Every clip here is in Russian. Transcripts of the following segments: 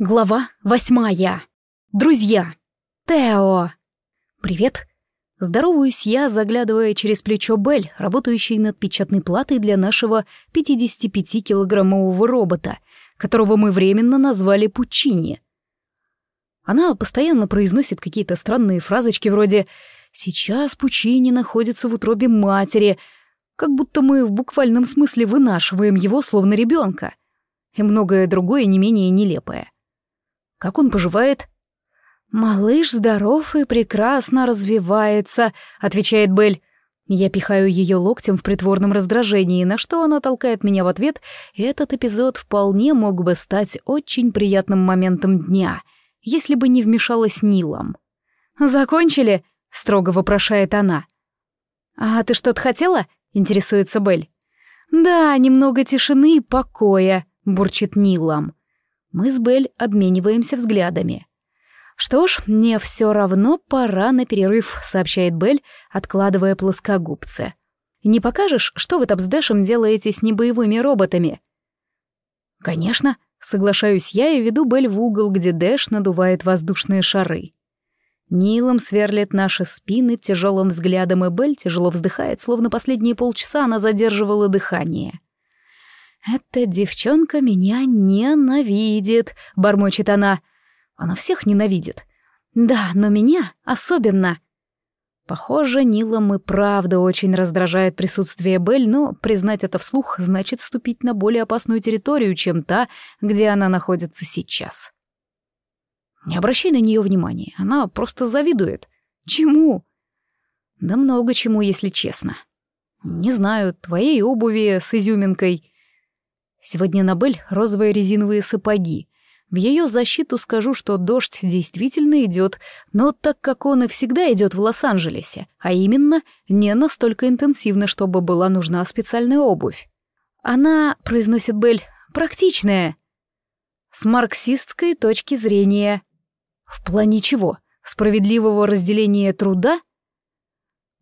Глава восьмая. Друзья. Тео. Привет. Здороваюсь я, заглядывая через плечо Бель, работающей над печатной платой для нашего 55-килограммового робота, которого мы временно назвали Пучини. Она постоянно произносит какие-то странные фразочки вроде «Сейчас Пучини находится в утробе матери», как будто мы в буквальном смысле вынашиваем его, словно ребенка, и многое другое не менее нелепое. Как он поживает?» «Малыш здоров и прекрасно развивается», — отвечает Белль. Я пихаю ее локтем в притворном раздражении, на что она толкает меня в ответ, этот эпизод вполне мог бы стать очень приятным моментом дня, если бы не вмешалась Нилом. «Закончили?» — строго вопрошает она. «А ты что-то хотела?» — интересуется Белль. «Да, немного тишины и покоя», — бурчит Нилом. Мы с Белль обмениваемся взглядами. «Что ж, мне все равно пора на перерыв», — сообщает Белль, откладывая плоскогубцы. «Не покажешь, что вы там с Дэшем делаете с небоевыми роботами?» «Конечно», — соглашаюсь я и веду Белль в угол, где Дэш надувает воздушные шары. Нилом сверлит наши спины тяжелым взглядом, и Белль тяжело вздыхает, словно последние полчаса она задерживала дыхание. «Эта девчонка меня ненавидит», — бормочет она. «Она всех ненавидит». «Да, но меня особенно». Похоже, Нилом и правда очень раздражает присутствие Белль, но признать это вслух значит ступить на более опасную территорию, чем та, где она находится сейчас. Не обращай на нее внимания, она просто завидует. Чему? Да много чему, если честно. Не знаю, твоей обуви с изюминкой, Сегодня на Бель розовые резиновые сапоги. В ее защиту скажу, что дождь действительно идет, но так как он и всегда идет в Лос-Анджелесе, а именно не настолько интенсивно, чтобы была нужна специальная обувь. Она, произносит Бель, практичная. С марксистской точки зрения. В плане чего? Справедливого разделения труда?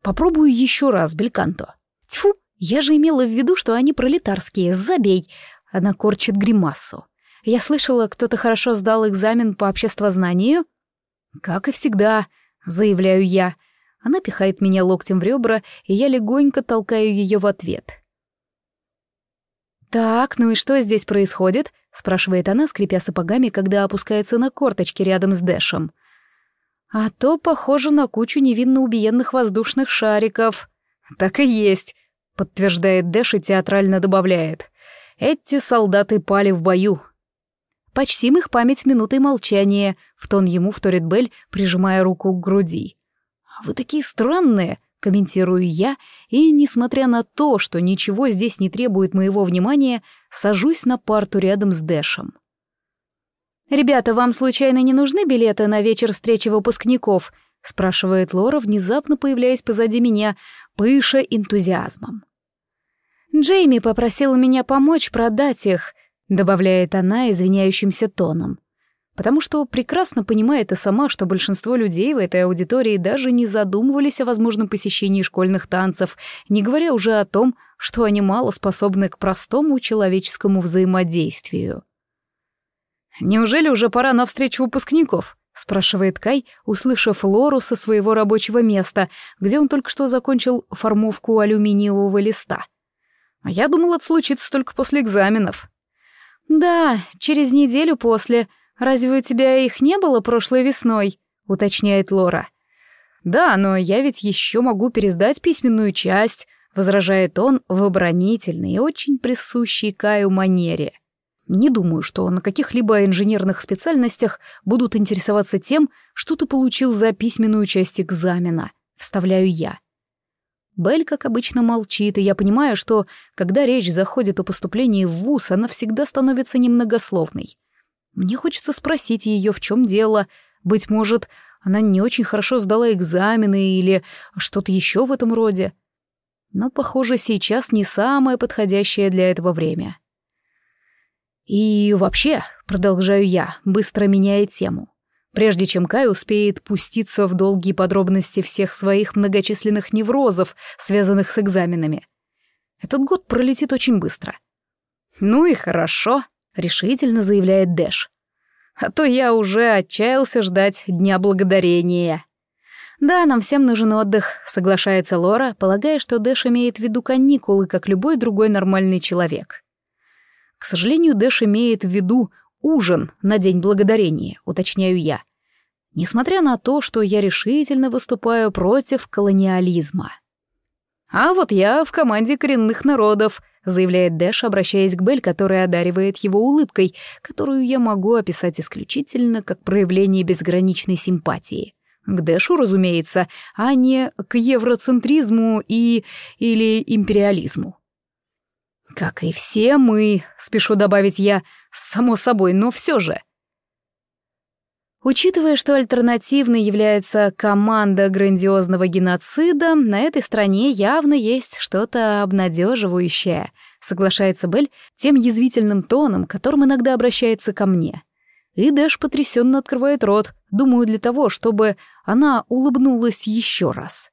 Попробую еще раз, Бельканто. Тьфу, я же имела в виду, что они пролетарские, забей. Она корчит гримасу. Я слышала, кто-то хорошо сдал экзамен по обществознанию. Как и всегда, заявляю я. Она пихает меня локтем в ребра, и я легонько толкаю ее в ответ. «Так, ну и что здесь происходит?» — спрашивает она, скрипя сапогами, когда опускается на корточки рядом с Дэшем. «А то похоже на кучу невинно убиенных воздушных шариков». «Так и есть», — подтверждает Дэш и театрально добавляет. Эти солдаты пали в бою. Почтим их память минутой молчания, в тон ему вторит Бель, прижимая руку к груди. «Вы такие странные», — комментирую я, и, несмотря на то, что ничего здесь не требует моего внимания, сажусь на парту рядом с Дэшем. «Ребята, вам случайно не нужны билеты на вечер встречи выпускников?» — спрашивает Лора, внезапно появляясь позади меня, пыша энтузиазмом. Джейми попросил меня помочь продать их, добавляет она извиняющимся тоном. Потому что прекрасно понимает и сама, что большинство людей в этой аудитории даже не задумывались о возможном посещении школьных танцев, не говоря уже о том, что они мало способны к простому человеческому взаимодействию. «Неужели уже пора на встречу выпускников?» — спрашивает Кай, услышав Лору со своего рабочего места, где он только что закончил формовку алюминиевого листа — а я думал, это случится только после экзаменов. Да, через неделю после. Разве у тебя их не было прошлой весной? Уточняет Лора. Да, но я ведь еще могу пересдать письменную часть, возражает он в оборонительной и очень присущей Каю манере. Не думаю, что на каких-либо инженерных специальностях будут интересоваться тем, что ты получил за письменную часть экзамена. Вставляю я. Белль, как обычно, молчит, и я понимаю, что, когда речь заходит о поступлении в ВУЗ, она всегда становится немногословной. Мне хочется спросить ее, в чем дело. Быть может, она не очень хорошо сдала экзамены или что-то еще в этом роде. Но, похоже, сейчас не самое подходящее для этого время. И вообще, продолжаю я, быстро меняя тему прежде чем Кай успеет пуститься в долгие подробности всех своих многочисленных неврозов, связанных с экзаменами. Этот год пролетит очень быстро. «Ну и хорошо», — решительно заявляет Дэш. А то я уже отчаялся ждать Дня Благодарения. «Да, нам всем нужен отдых», — соглашается Лора, полагая, что Дэш имеет в виду каникулы, как любой другой нормальный человек. К сожалению, Дэш имеет в виду ужин на День Благодарения, уточняю я. Несмотря на то, что я решительно выступаю против колониализма. «А вот я в команде коренных народов», — заявляет Дэш, обращаясь к Белль, которая одаривает его улыбкой, которую я могу описать исключительно как проявление безграничной симпатии. К Дэшу, разумеется, а не к евроцентризму и... или империализму. Как и все мы, спешу добавить я, само собой, но все же. Учитывая, что альтернативной является команда грандиозного геноцида, на этой стране явно есть что-то обнадеживающее, соглашается Белль тем язвительным тоном, которым иногда обращается ко мне. И Дэш потрясенно открывает рот, думаю, для того, чтобы она улыбнулась еще раз.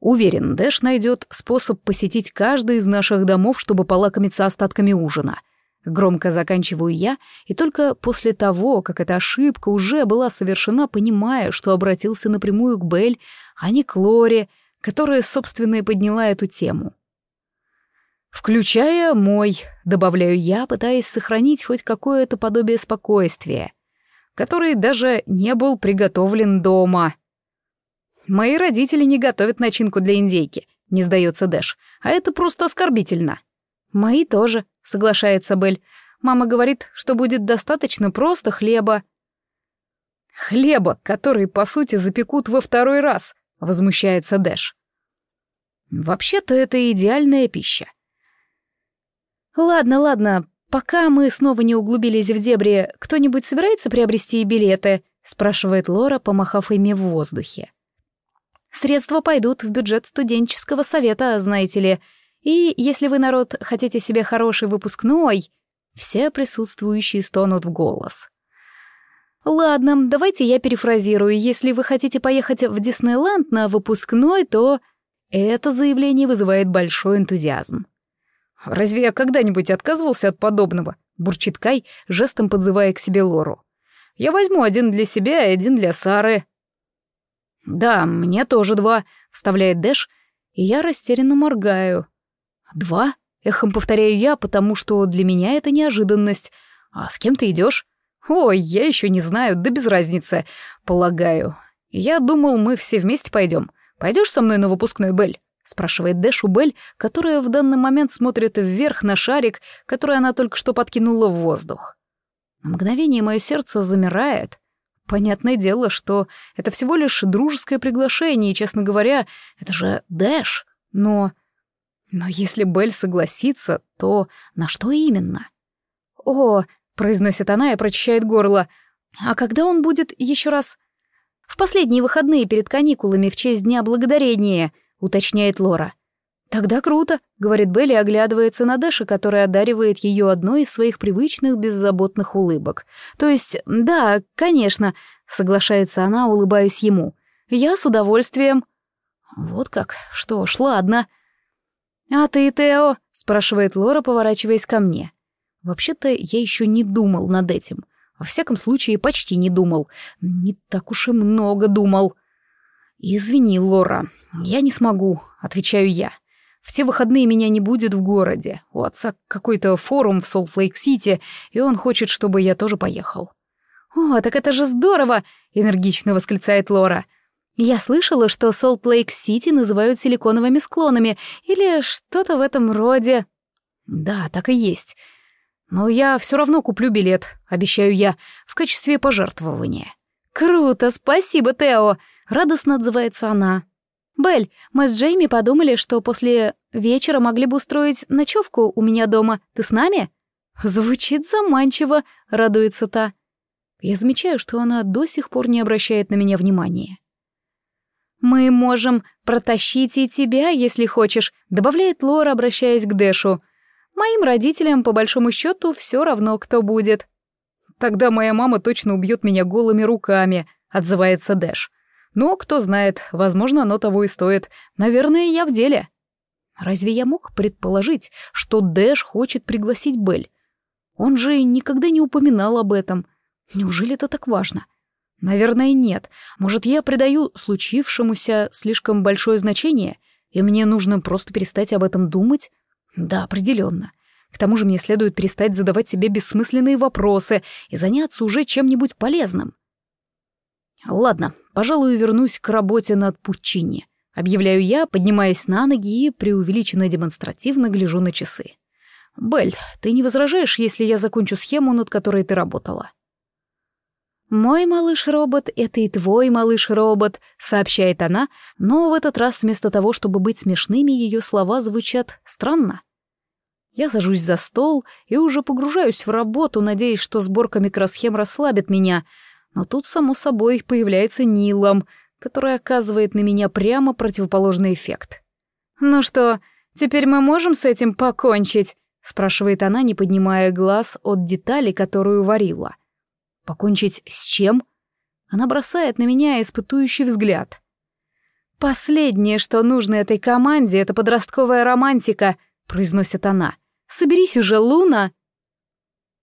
Уверен, Дэш найдет способ посетить каждый из наших домов, чтобы полакомиться остатками ужина. Громко заканчиваю я, и только после того, как эта ошибка уже была совершена, понимаю, что обратился напрямую к Белль, а не к Лоре, которая, собственно, и подняла эту тему. «Включая мой», — добавляю я, пытаясь сохранить хоть какое-то подобие спокойствия, который даже не был приготовлен дома. «Мои родители не готовят начинку для индейки», — не сдается Дэш, «а это просто оскорбительно». «Мои тоже», — соглашается Белль. «Мама говорит, что будет достаточно просто хлеба». «Хлеба, который, по сути, запекут во второй раз», — возмущается Дэш. «Вообще-то это идеальная пища. «Ладно, ладно, пока мы снова не углубились в дебри, кто-нибудь собирается приобрести билеты?» — спрашивает Лора, помахав ими в воздухе. «Средства пойдут в бюджет студенческого совета, знаете ли. И если вы, народ, хотите себе хороший выпускной...» Все присутствующие стонут в голос. «Ладно, давайте я перефразирую. Если вы хотите поехать в Диснейленд на выпускной, то...» Это заявление вызывает большой энтузиазм. «Разве я когда-нибудь отказывался от подобного?» — бурчит Кай, жестом подзывая к себе Лору. «Я возьму один для себя и один для Сары». «Да, мне тоже два», — вставляет Дэш, и я растерянно моргаю. «Два?» — эхом повторяю я, потому что для меня это неожиданность. «А с кем ты идешь?» «Ой, я еще не знаю, да без разницы, полагаю. Я думал, мы все вместе пойдем. Пойдешь со мной на выпускной, Бель?» — спрашивает Дэш у Бель, которая в данный момент смотрит вверх на шарик, который она только что подкинула в воздух. На мгновение мое сердце замирает. Понятное дело, что это всего лишь дружеское приглашение, и, честно говоря, это же Дэш. Но... Но если Бель согласится, то на что именно? «О!» — произносит она и прочищает горло. «А когда он будет еще раз?» «В последние выходные перед каникулами в честь Дня Благодарения», уточняет Лора. «Тогда круто», — говорит Белли, оглядывается на Дэша, который одаривает ее одной из своих привычных беззаботных улыбок. «То есть, да, конечно», — соглашается она, улыбаясь ему. «Я с удовольствием». «Вот как? Что ж, ладно». «А ты, Тео?» — спрашивает Лора, поворачиваясь ко мне. «Вообще-то я еще не думал над этим. Во всяком случае, почти не думал. Не так уж и много думал». «Извини, Лора, я не смогу», — отвечаю я. «В те выходные меня не будет в городе. У отца какой-то форум в Солт-Лейк-Сити, и он хочет, чтобы я тоже поехал». «О, так это же здорово!» — энергично восклицает Лора. «Я слышала, что Солт-Лейк-Сити называют силиконовыми склонами или что-то в этом роде». «Да, так и есть. Но я все равно куплю билет, обещаю я, в качестве пожертвования». «Круто, спасибо, Тео!» Радостно отзывается она. «Белль, мы с Джейми подумали, что после вечера могли бы устроить ночевку у меня дома. Ты с нами?» «Звучит заманчиво», — радуется та. Я замечаю, что она до сих пор не обращает на меня внимания. «Мы можем протащить и тебя, если хочешь», — добавляет Лора, обращаясь к Дэшу. «Моим родителям, по большому счету, все равно, кто будет». «Тогда моя мама точно убьет меня голыми руками», — отзывается Дэш. Но, кто знает, возможно, оно того и стоит. Наверное, я в деле. Разве я мог предположить, что Дэш хочет пригласить Белль? Он же никогда не упоминал об этом. Неужели это так важно? Наверное, нет. Может, я придаю случившемуся слишком большое значение, и мне нужно просто перестать об этом думать? Да, определенно. К тому же мне следует перестать задавать себе бессмысленные вопросы и заняться уже чем-нибудь полезным. Ладно, пожалуй, вернусь к работе над Пуччини. Объявляю я, поднимаясь на ноги и преувеличенно демонстративно гляжу на часы. «Белль, ты не возражаешь, если я закончу схему, над которой ты работала?» «Мой малыш-робот — это и твой малыш-робот», — сообщает она, но в этот раз вместо того, чтобы быть смешными, ее слова звучат странно. Я сажусь за стол и уже погружаюсь в работу, надеясь, что сборка микросхем расслабит меня, но тут, само собой, появляется Нилом, который оказывает на меня прямо противоположный эффект. «Ну что, теперь мы можем с этим покончить?» — спрашивает она, не поднимая глаз от детали, которую варила. «Покончить с чем?» Она бросает на меня испытующий взгляд. «Последнее, что нужно этой команде, это подростковая романтика», — произносит она. «Соберись уже, Луна!»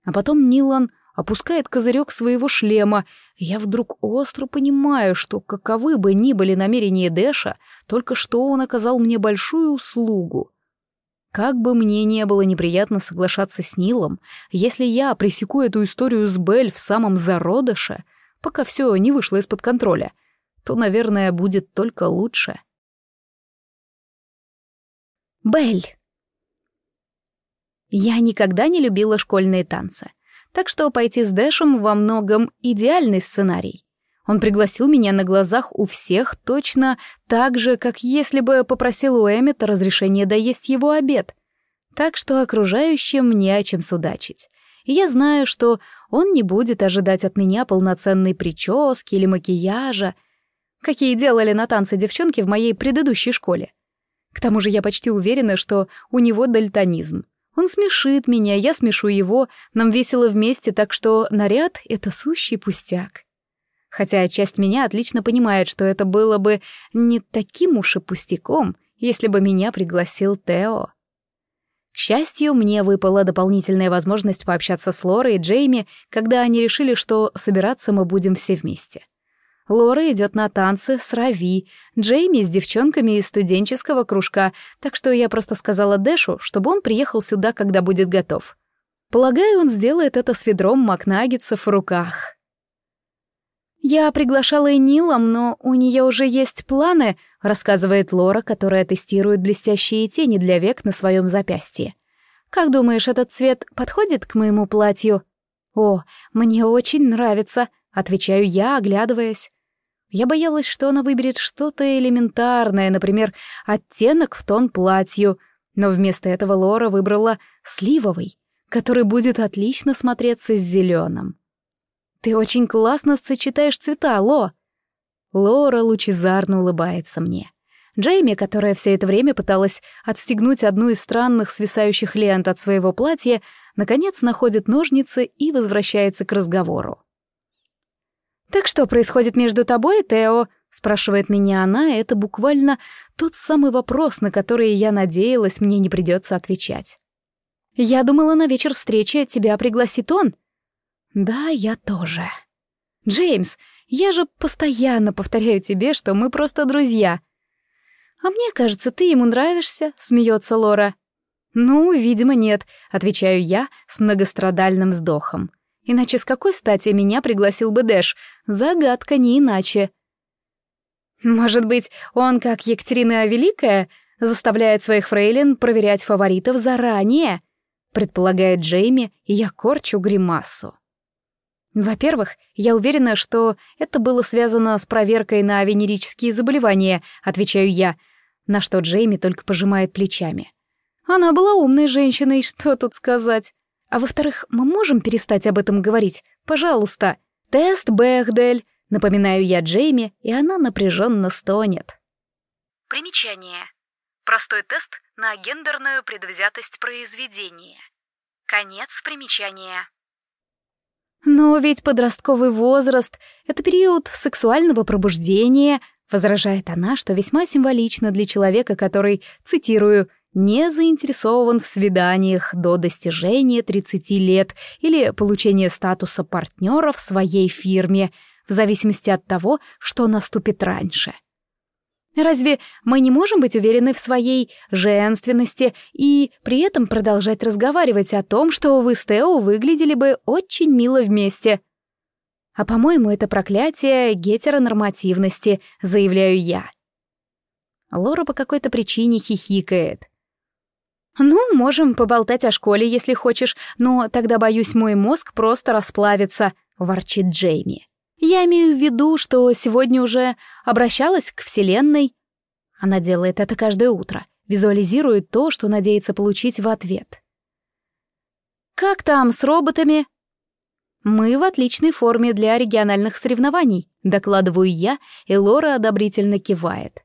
А потом Нилан опускает козырек своего шлема, я вдруг остро понимаю, что каковы бы ни были намерения Дэша, только что он оказал мне большую услугу. Как бы мне не было неприятно соглашаться с Нилом, если я пресеку эту историю с Бель в самом зародыше, пока все не вышло из-под контроля, то, наверное, будет только лучше. Бель. Я никогда не любила школьные танцы так что пойти с Дэшем во многом идеальный сценарий. Он пригласил меня на глазах у всех точно так же, как если бы попросил у Эммета разрешения доесть его обед. Так что окружающим не о чем судачить. И я знаю, что он не будет ожидать от меня полноценной прически или макияжа, какие делали на танцы девчонки в моей предыдущей школе. К тому же я почти уверена, что у него дальтонизм. Он смешит меня, я смешу его, нам весело вместе, так что наряд — это сущий пустяк. Хотя часть меня отлично понимает, что это было бы не таким уж и пустяком, если бы меня пригласил Тео. К счастью, мне выпала дополнительная возможность пообщаться с Лорой и Джейми, когда они решили, что собираться мы будем все вместе. Лора идет на танцы с Рави, Джейми с девчонками из студенческого кружка, так что я просто сказала Дэшу, чтобы он приехал сюда, когда будет готов. Полагаю, он сделает это с ведром макнаггетсов в руках. «Я приглашала и Нилом, но у нее уже есть планы», — рассказывает Лора, которая тестирует блестящие тени для век на своем запястье. «Как думаешь, этот цвет подходит к моему платью?» «О, мне очень нравится», — отвечаю я, оглядываясь. Я боялась, что она выберет что-то элементарное, например, оттенок в тон платью, но вместо этого Лора выбрала сливовый, который будет отлично смотреться с зеленым. «Ты очень классно сочетаешь цвета, Ло!» Лора лучезарно улыбается мне. Джейми, которая все это время пыталась отстегнуть одну из странных свисающих лент от своего платья, наконец находит ножницы и возвращается к разговору. «Так что происходит между тобой и Тео?» — спрашивает меня она, это буквально тот самый вопрос, на который я надеялась, мне не придется отвечать. «Я думала, на вечер встречи тебя пригласит он». «Да, я тоже». «Джеймс, я же постоянно повторяю тебе, что мы просто друзья». «А мне кажется, ты ему нравишься», — смеется Лора. «Ну, видимо, нет», — отвечаю я с многострадальным вздохом. Иначе с какой стати меня пригласил бы Дэш? Загадка не иначе. Может быть, он, как Екатерина Великая, заставляет своих фрейлин проверять фаворитов заранее? Предполагает Джейми, и я корчу гримасу. Во-первых, я уверена, что это было связано с проверкой на венерические заболевания, отвечаю я, на что Джейми только пожимает плечами. Она была умной женщиной, что тут сказать. А во-вторых, мы можем перестать об этом говорить? Пожалуйста. Тест Бэхдель. Напоминаю я Джейми, и она напряженно стонет. Примечание. Простой тест на гендерную предвзятость произведения. Конец примечания. Но ведь подростковый возраст — это период сексуального пробуждения, возражает она, что весьма символично для человека, который, цитирую, не заинтересован в свиданиях до достижения 30 лет или получения статуса партнера в своей фирме, в зависимости от того, что наступит раньше. Разве мы не можем быть уверены в своей женственности и при этом продолжать разговаривать о том, что вы с Тео выглядели бы очень мило вместе? А по-моему, это проклятие гетеронормативности, заявляю я. Лора по какой-то причине хихикает. «Ну, можем поболтать о школе, если хочешь, но тогда, боюсь, мой мозг просто расплавится», — ворчит Джейми. «Я имею в виду, что сегодня уже обращалась к Вселенной». Она делает это каждое утро, визуализирует то, что надеется получить в ответ. «Как там с роботами?» «Мы в отличной форме для региональных соревнований», — докладываю я, и Лора одобрительно кивает.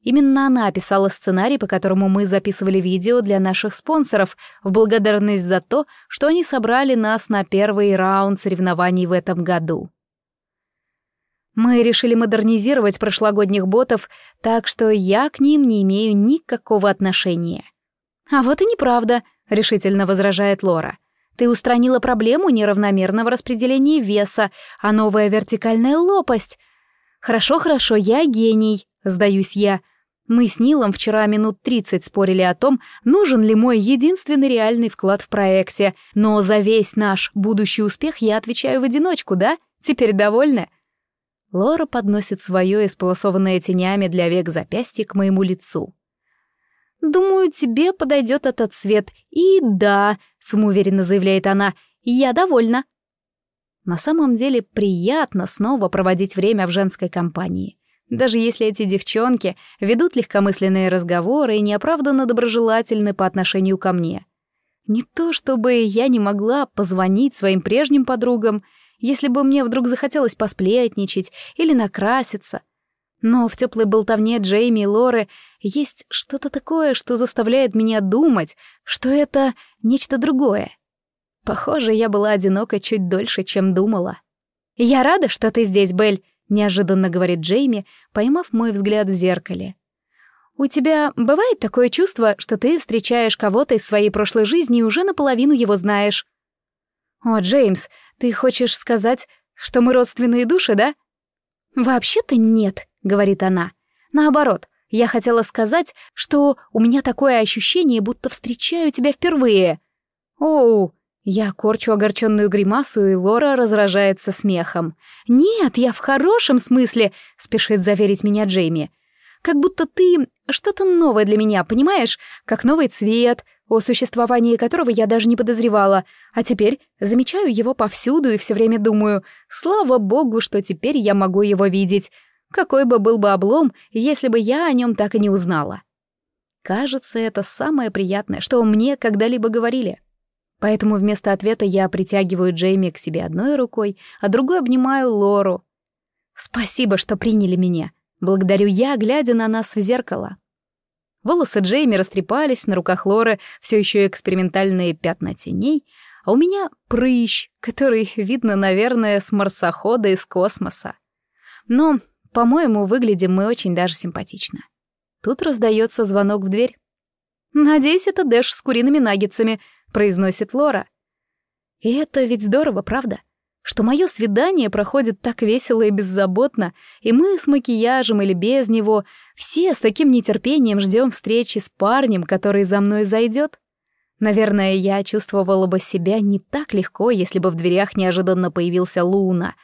Именно она описала сценарий, по которому мы записывали видео для наших спонсоров в благодарность за то, что они собрали нас на первый раунд соревнований в этом году. Мы решили модернизировать прошлогодних ботов, так что я к ним не имею никакого отношения. А вот и неправда, решительно возражает Лора. Ты устранила проблему неравномерного распределения веса, а новая вертикальная лопасть. Хорошо, хорошо, я гений, сдаюсь я. Мы с Нилом вчера минут тридцать спорили о том, нужен ли мой единственный реальный вклад в проекте, но за весь наш будущий успех я отвечаю в одиночку, да? Теперь довольны? Лора подносит свое исполосованное тенями для век запястье к моему лицу. «Думаю, тебе подойдет этот цвет. И да», — самоуверенно заявляет она, — «я довольна». На самом деле приятно снова проводить время в женской компании. Даже если эти девчонки ведут легкомысленные разговоры и неоправданно доброжелательны по отношению ко мне. Не то чтобы я не могла позвонить своим прежним подругам, если бы мне вдруг захотелось посплетничать или накраситься. Но в теплой болтовне Джейми и Лоры есть что-то такое, что заставляет меня думать, что это нечто другое. Похоже, я была одинока чуть дольше, чем думала. «Я рада, что ты здесь, Белль», неожиданно говорит Джейми, поймав мой взгляд в зеркале. У тебя бывает такое чувство, что ты встречаешь кого-то из своей прошлой жизни и уже наполовину его знаешь? О, Джеймс, ты хочешь сказать, что мы родственные души, да? Вообще-то нет, говорит она. Наоборот, я хотела сказать, что у меня такое ощущение, будто встречаю тебя впервые. Оу, я корчу огорченную гримасу, и Лора разражается смехом. «Нет, я в хорошем смысле», — спешит заверить меня Джейми. «Как будто ты что-то новое для меня, понимаешь? Как новый цвет, о существовании которого я даже не подозревала. А теперь замечаю его повсюду и все время думаю, слава богу, что теперь я могу его видеть. Какой бы был бы облом, если бы я о нем так и не узнала». Кажется, это самое приятное, что мне когда-либо говорили. Поэтому вместо ответа я притягиваю Джейми к себе одной рукой, а другой обнимаю Лору. «Спасибо, что приняли меня», — благодарю я, глядя на нас в зеркало. Волосы Джейми растрепались, на руках Лоры все еще экспериментальные пятна теней, а у меня прыщ, который видно, наверное, с марсохода из космоса. Но, по-моему, выглядим мы очень даже симпатично. Тут раздается звонок в дверь. «Надеюсь, это Дэш с куриными наггетсами», произносит Лора. И это ведь здорово, правда? Что мое свидание проходит так весело и беззаботно, и мы с макияжем или без него все с таким нетерпением ждем встречи с парнем, который за мной зайдет. Наверное, я чувствовала бы себя не так легко, если бы в дверях неожиданно появился Луна.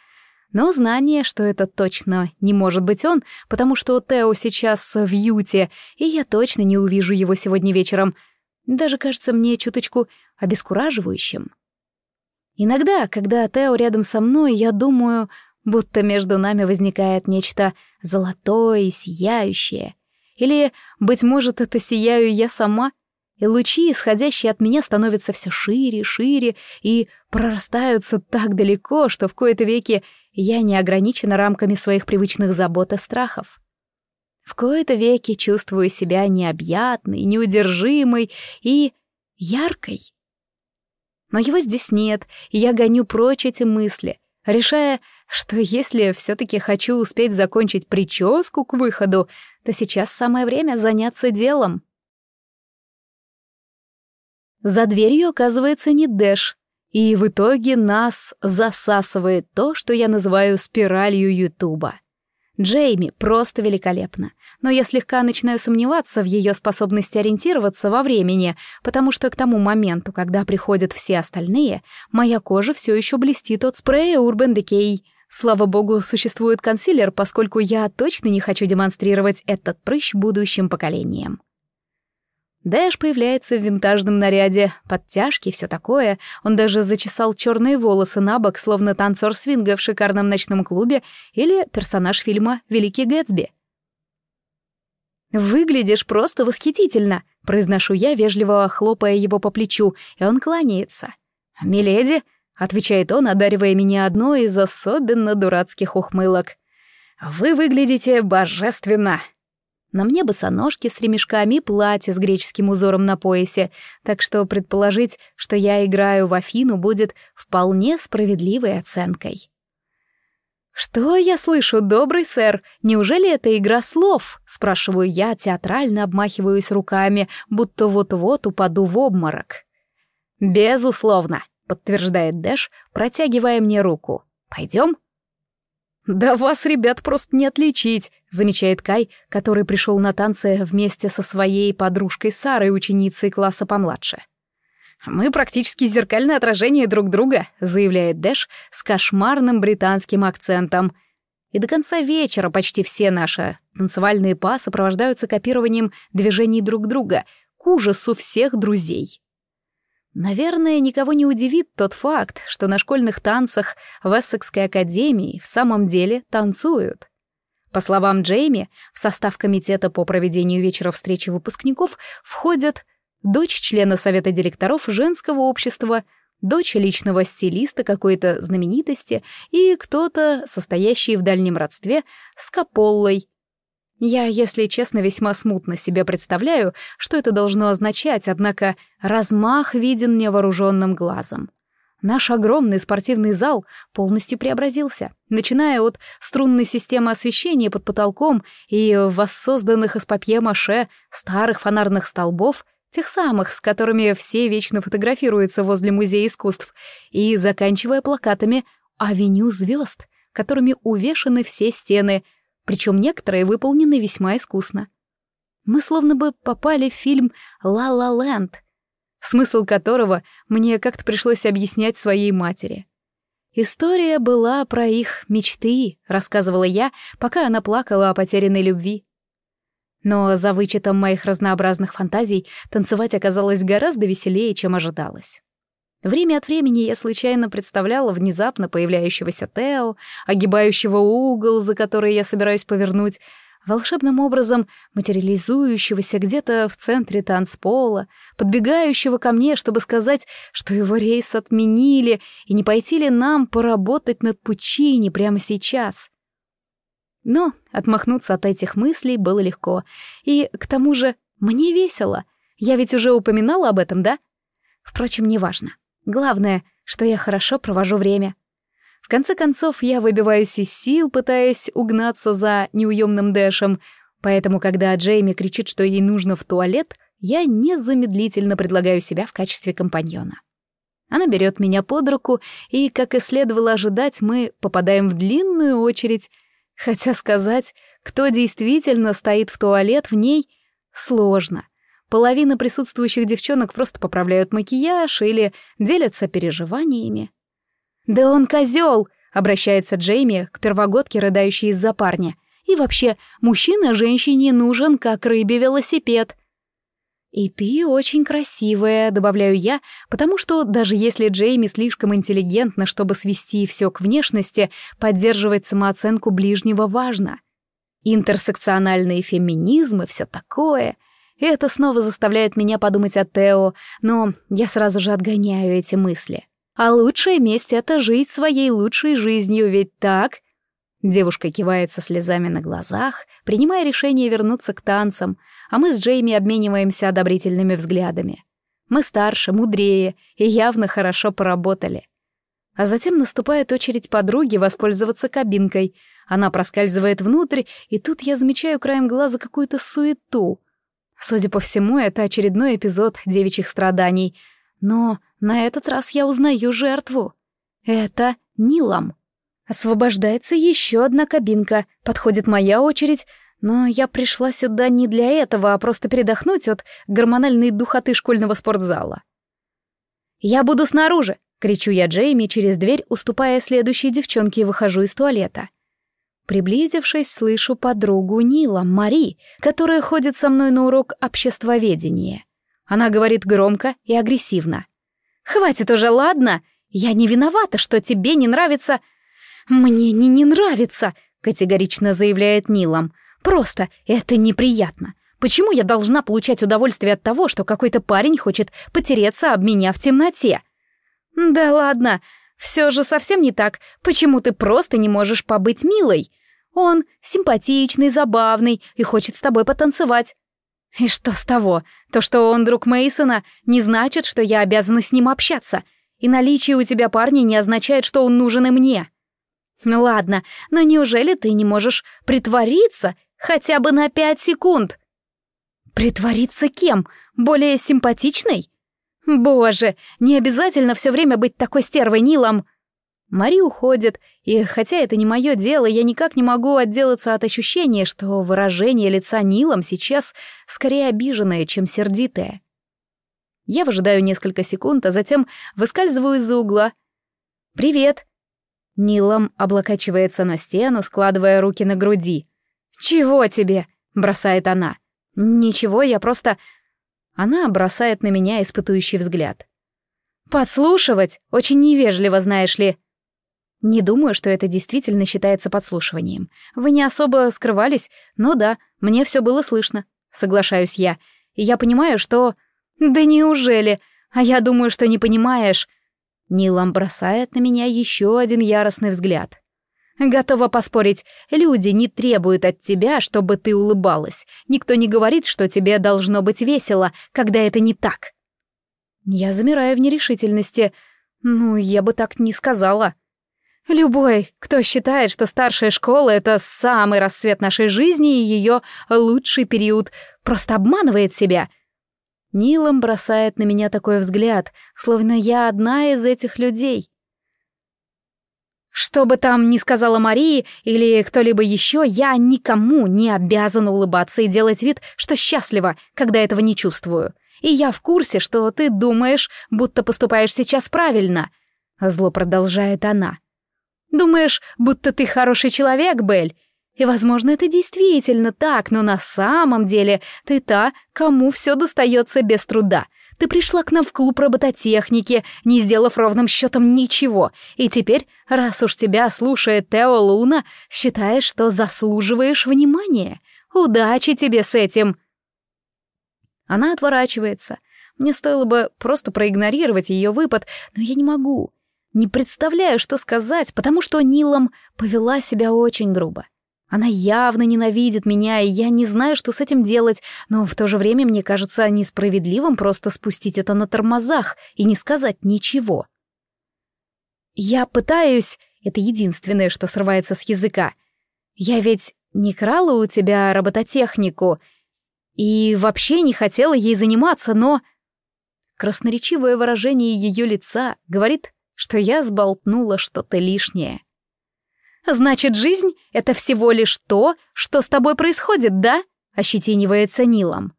Но знание, что это точно не может быть он, потому что Тео сейчас в Юте, и я точно не увижу его сегодня вечером — даже кажется мне чуточку обескураживающим. Иногда, когда Тео рядом со мной, я думаю, будто между нами возникает нечто золотое и сияющее. Или, быть может, это сияю я сама, и лучи, исходящие от меня, становятся все шире, шире и прорастаются так далеко, что в кои-то веки я не ограничена рамками своих привычных забот и страхов. В кои-то веки чувствую себя необъятной, неудержимой и яркой. Но его здесь нет, и я гоню прочь эти мысли, решая, что если все-таки хочу успеть закончить прическу к выходу, то сейчас самое время заняться делом. За дверью оказывается не Дэш, и в итоге нас засасывает то, что я называю спиралью Ютуба. Джейми просто великолепна, но я слегка начинаю сомневаться в ее способности ориентироваться во времени, потому что к тому моменту, когда приходят все остальные, моя кожа все еще блестит от спрея Urban Decay. Слава богу, существует консилер, поскольку я точно не хочу демонстрировать этот прыщ будущим поколениям. Дэш появляется в винтажном наряде, подтяжки, все такое. Он даже зачесал черные волосы на бок, словно танцор свинга в шикарном ночном клубе или персонаж фильма «Великий Гэтсби». «Выглядишь просто восхитительно», — произношу я, вежливо хлопая его по плечу, и он кланяется. «Миледи», — отвечает он, одаривая меня одной из особенно дурацких ухмылок. «Вы выглядите божественно!» На мне босоножки с ремешками платье с греческим узором на поясе, так что предположить, что я играю в Афину, будет вполне справедливой оценкой. «Что я слышу, добрый сэр? Неужели это игра слов?» — спрашиваю я, театрально обмахиваюсь руками, будто вот-вот упаду в обморок. «Безусловно», — подтверждает Дэш, протягивая мне руку. «Пойдем?» «Да вас, ребят, просто не отличить», — замечает Кай, который пришел на танцы вместе со своей подружкой Сарой, ученицей класса помладше. «Мы практически зеркальное отражение друг друга», — заявляет Дэш с кошмарным британским акцентом. И до конца вечера почти все наши танцевальные па сопровождаются копированием движений друг друга, к ужасу всех друзей. Наверное, никого не удивит тот факт, что на школьных танцах в Эссекской академии в самом деле танцуют. По словам Джейми, в состав комитета по проведению вечера встречи выпускников входят дочь члена совета директоров женского общества, дочь личного стилиста какой-то знаменитости и кто-то, состоящий в дальнем родстве с Каполлой, я, если честно, весьма смутно себе представляю, что это должно означать, однако размах виден невооруженным глазом. Наш огромный спортивный зал полностью преобразился, начиная от струнной системы освещения под потолком и воссозданных из папье-маше старых фонарных столбов, тех самых, с которыми все вечно фотографируются возле Музея искусств, и заканчивая плакатами «Авеню звезд», которыми увешаны все стены — причем некоторые выполнены весьма искусно. Мы словно бы попали в фильм «Ла-Ла Ленд», смысл которого мне как-то пришлось объяснять своей матери. История была про их мечты, рассказывала я, пока она плакала о потерянной любви. Но за вычетом моих разнообразных фантазий танцевать оказалось гораздо веселее, чем ожидалось. Время от времени я случайно представляла внезапно появляющегося Тео, огибающего угол, за который я собираюсь повернуть, волшебным образом материализующегося где-то в центре танцпола, подбегающего ко мне, чтобы сказать, что его рейс отменили, и не пойти ли нам поработать над Пучини прямо сейчас. Но отмахнуться от этих мыслей было легко, и, к тому же, мне весело. Я ведь уже упоминала об этом, да? Впрочем, неважно. Главное, что я хорошо провожу время. В конце концов, я выбиваюсь из сил, пытаясь угнаться за неуемным Дэшем, поэтому, когда Джейми кричит, что ей нужно в туалет, я незамедлительно предлагаю себя в качестве компаньона. Она берет меня под руку, и, как и следовало ожидать, мы попадаем в длинную очередь, хотя сказать, кто действительно стоит в туалет в ней, сложно — Половина присутствующих девчонок просто поправляют макияж или делятся переживаниями. «Да он козел!» — обращается Джейми к первогодке, рыдающей из-за парня. «И вообще, мужчина женщине нужен, как рыбе велосипед». «И ты очень красивая», — добавляю я, потому что даже если Джейми слишком интеллигентна, чтобы свести все к внешности, поддерживать самооценку ближнего важно. Интерсекциональный феминизм и все такое — и это снова заставляет меня подумать о Тео, но я сразу же отгоняю эти мысли. А лучшее месть — это жить своей лучшей жизнью, ведь так? Девушка кивает со слезами на глазах, принимая решение вернуться к танцам, а мы с Джейми обмениваемся одобрительными взглядами. Мы старше, мудрее и явно хорошо поработали. А затем наступает очередь подруги воспользоваться кабинкой. Она проскальзывает внутрь, и тут я замечаю краем глаза какую-то суету — Судя по всему, это очередной эпизод девичьих страданий. Но на этот раз я узнаю жертву. Это Нилам. Освобождается еще одна кабинка. Подходит моя очередь, но я пришла сюда не для этого, а просто передохнуть от гормональной духоты школьного спортзала. «Я буду снаружи!» — кричу я Джейми через дверь, уступая следующей девчонке и выхожу из туалета. Приблизившись, слышу подругу Нила, Мари, которая ходит со мной на урок обществоведения. Она говорит громко и агрессивно. «Хватит уже, ладно? Я не виновата, что тебе не нравится...» «Мне не не нравится», — категорично заявляет Нилом. «Просто это неприятно. Почему я должна получать удовольствие от того, что какой-то парень хочет потереться об меня в темноте?» «Да ладно, все же совсем не так. Почему ты просто не можешь побыть милой? Он симпатичный, забавный и хочет с тобой потанцевать. И что с того? То, что он друг Мейсона, не значит, что я обязана с ним общаться. И наличие у тебя парня не означает, что он нужен и мне. Ну ладно, но неужели ты не можешь притвориться хотя бы на пять секунд? Притвориться кем? Более симпатичной? Боже, не обязательно все время быть такой стервой Нилом. Мари уходит, и хотя это не мое дело, я никак не могу отделаться от ощущения, что выражение лица Нилом сейчас скорее обиженное, чем сердитое. Я выжидаю несколько секунд, а затем выскальзываю из-за угла. «Привет!» Нилом облокачивается на стену, складывая руки на груди. «Чего тебе?» — бросает она. «Ничего, я просто...» Она бросает на меня испытующий взгляд. «Подслушивать? Очень невежливо, знаешь ли». Не думаю, что это действительно считается подслушиванием. Вы не особо скрывались, но да, мне все было слышно. Соглашаюсь я. И я понимаю, что... Да неужели? А я думаю, что не понимаешь. Нилам бросает на меня еще один яростный взгляд. Готова поспорить, люди не требуют от тебя, чтобы ты улыбалась. Никто не говорит, что тебе должно быть весело, когда это не так. Я замираю в нерешительности. Ну, я бы так не сказала. Любой, кто считает, что старшая школа — это самый расцвет нашей жизни и ее лучший период, просто обманывает себя. Нилом бросает на меня такой взгляд, словно я одна из этих людей. Что бы там ни сказала Мария или кто-либо еще, я никому не обязана улыбаться и делать вид, что счастлива, когда этого не чувствую. И я в курсе, что ты думаешь, будто поступаешь сейчас правильно. Зло продолжает она. Думаешь, будто ты хороший человек, Бель? И, возможно, это действительно так, но на самом деле ты та, кому все достается без труда. Ты пришла к нам в клуб робототехники, не сделав ровным счетом ничего, и теперь, раз уж тебя слушает Тео Луна, считаешь, что заслуживаешь внимания. Удачи тебе с этим!» Она отворачивается. Мне стоило бы просто проигнорировать ее выпад, но я не могу. Не представляю, что сказать, потому что Нилом повела себя очень грубо. Она явно ненавидит меня, и я не знаю, что с этим делать, но в то же время мне кажется несправедливым просто спустить это на тормозах и не сказать ничего. Я пытаюсь, это единственное, что срывается с языка. Я ведь не крала у тебя робототехнику и вообще не хотела ей заниматься, но... Красноречивое выражение ее лица говорит что я сболтнула что-то лишнее. «Значит, жизнь — это всего лишь то, что с тобой происходит, да?» — ощетинивается Нилом.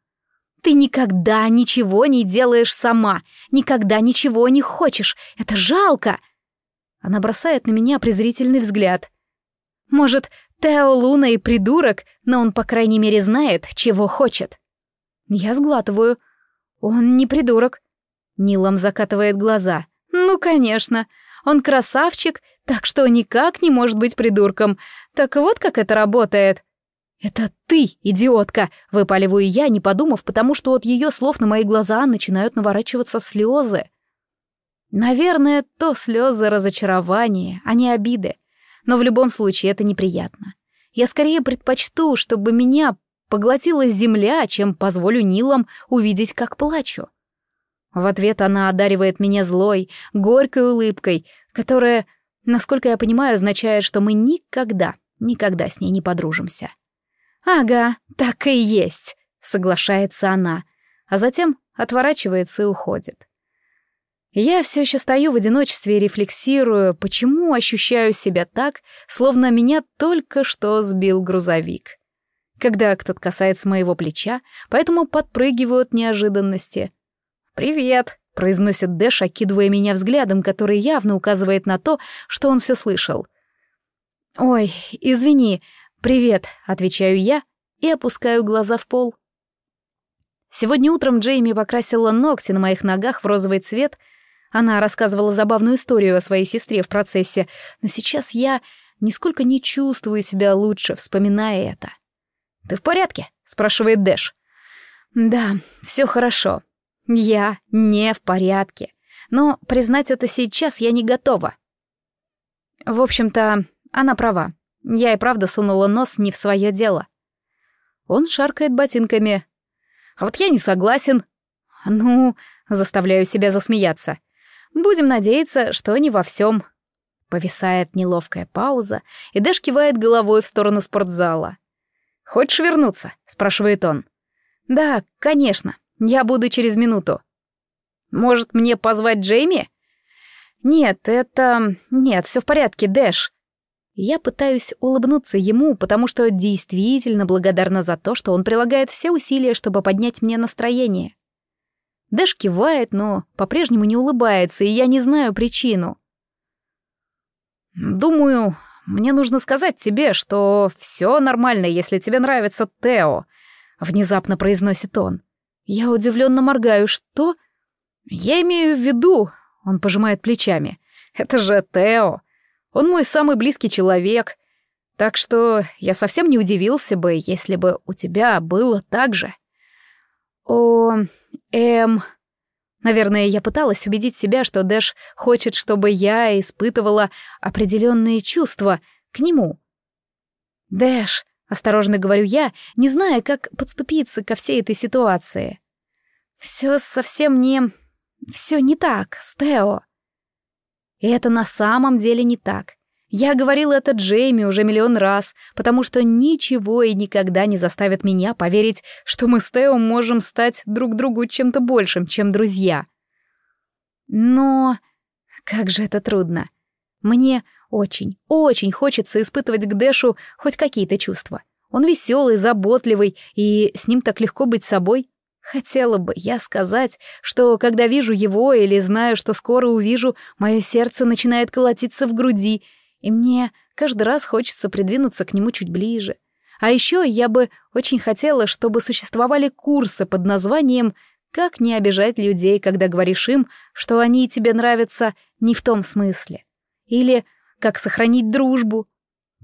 «Ты никогда ничего не делаешь сама, никогда ничего не хочешь, это жалко!» Она бросает на меня презрительный взгляд. «Может, Тео Луна и придурок, но он, по крайней мере, знает, чего хочет». Я сглатываю. «Он не придурок». Нилом закатывает глаза. Ну, конечно. Он красавчик, так что никак не может быть придурком. Так вот как это работает. «Это ты, идиотка!» — выпаливаю я, не подумав, потому что от ее слов на мои глаза начинают наворачиваться слезы. Наверное, то слезы разочарования, а не обиды. Но в любом случае это неприятно. Я скорее предпочту, чтобы меня поглотила земля, чем позволю Нилам увидеть, как плачу. В ответ она одаривает меня злой, горькой улыбкой, которая, насколько я понимаю, означает, что мы никогда, никогда с ней не подружимся. «Ага, так и есть», соглашается она, а затем отворачивается и уходит. Я все еще стою в одиночестве и рефлексирую, почему ощущаю себя так, словно меня только что сбил грузовик. Когда кто-то касается моего плеча, поэтому подпрыгиваю от неожиданности. «Привет», — произносит Дэш, окидывая меня взглядом, который явно указывает на то, что он все слышал. «Ой, извини, привет», — отвечаю я и опускаю глаза в пол. Сегодня утром Джейми покрасила ногти на моих ногах в розовый цвет — она рассказывала забавную историю о своей сестре в процессе, но сейчас я нисколько не чувствую себя лучше, вспоминая это. «Ты в порядке?» — спрашивает Дэш. «Да, все хорошо. Я не в порядке. Но признать это сейчас я не готова». В общем-то, она права. Я и правда сунула нос не в свое дело. Он шаркает ботинками. А вот я не согласен. Ну, заставляю себя засмеяться. Будем надеяться, что не во всем. Повисает неловкая пауза, и Дэш кивает головой в сторону спортзала. «Хочешь вернуться?» — спрашивает он. «Да, конечно. Я буду через минуту». «Может, мне позвать Джейми?» «Нет, это... Нет, все в порядке, Дэш». Я пытаюсь улыбнуться ему, потому что действительно благодарна за то, что он прилагает все усилия, чтобы поднять мне настроение. Дэш кивает, но по-прежнему не улыбается, и я не знаю причину. «Думаю, мне нужно сказать тебе, что все нормально, если тебе нравится Тео», — внезапно произносит он. Я удивленно моргаю. «Что?» «Я имею в виду...» — он пожимает плечами. «Это же Тео. Он мой самый близкий человек. Так что я совсем не удивился бы, если бы у тебя было так же». «О, эм...» Наверное, я пыталась убедить себя, что Дэш хочет, чтобы я испытывала определенные чувства к нему. «Дэш», — осторожно говорю я, не зная, как подступиться ко всей этой ситуации. «Все совсем не... все не так, Стео». И это на самом деле не так. Я говорил это Джейми уже миллион раз, потому что ничего и никогда не заставит меня поверить, что мы с Тео можем стать друг другу чем-то большим, чем друзья. Но как же это трудно. Мне очень, очень хочется испытывать к Дэшу хоть какие-то чувства. Он веселый, заботливый, и с ним так легко быть собой. Хотела бы я сказать, что когда вижу его или знаю, что скоро увижу, мое сердце начинает колотиться в груди — и мне каждый раз хочется придвинуться к нему чуть ближе. А еще я бы очень хотела, чтобы существовали курсы под названием «Как не обижать людей, когда говоришь им, что они тебе нравятся не в том смысле» или «Как сохранить дружбу»,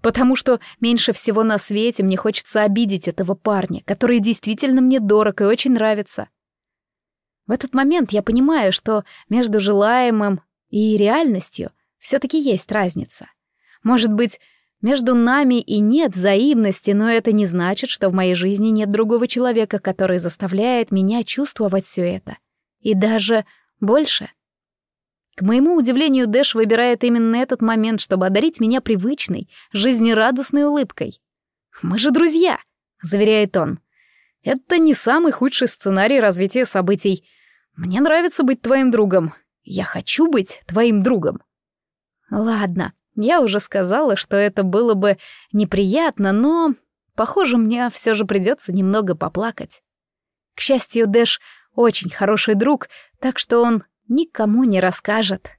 потому что меньше всего на свете мне хочется обидеть этого парня, который действительно мне дорог и очень нравится. В этот момент я понимаю, что между желаемым и реальностью все-таки есть разница. Может быть, между нами и нет взаимности, но это не значит, что в моей жизни нет другого человека, который заставляет меня чувствовать все это. И даже больше. К моему удивлению, Дэш выбирает именно этот момент, чтобы одарить меня привычной, жизнерадостной улыбкой. «Мы же друзья», — заверяет он. «Это не самый худший сценарий развития событий. Мне нравится быть твоим другом. Я хочу быть твоим другом». «Ладно», я уже сказала, что это было бы неприятно, но, похоже, мне все же придется немного поплакать. К счастью, Дэш очень хороший друг, так что он никому не расскажет.